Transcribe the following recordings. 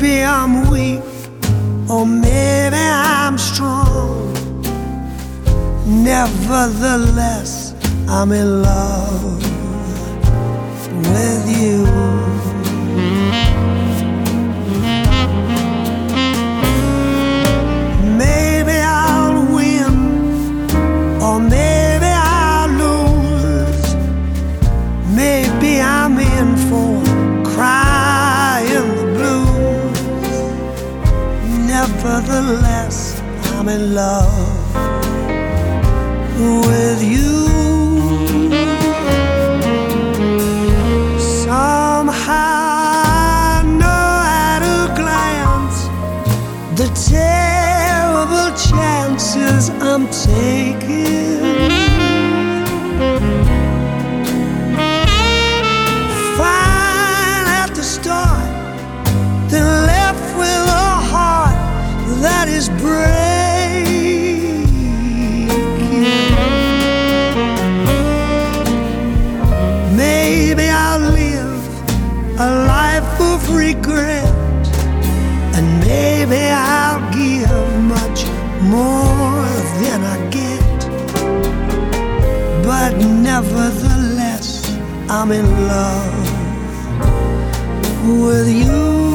Maybe I'm weak, or maybe I'm strong. Nevertheless, I'm in love with you. In love with you. Somehow I know at a glance the terrible chances I'm taking. A life of regret, and maybe I'll give much more than I get. But nevertheless, I'm in love with you.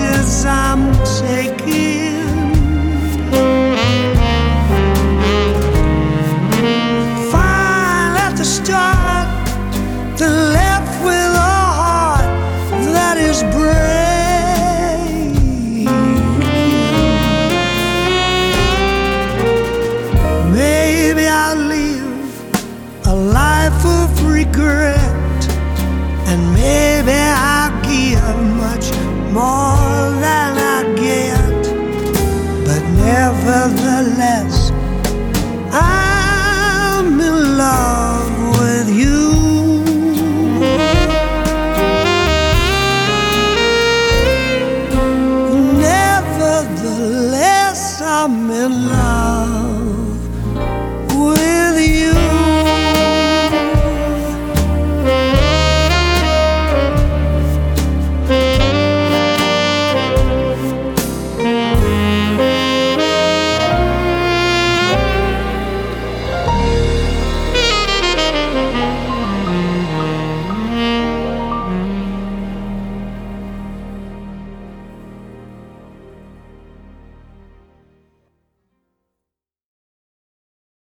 Chances I'm taking. Fine at the start, then left with a heart that is breaking. Maybe I'll live a life of regret, and maybe more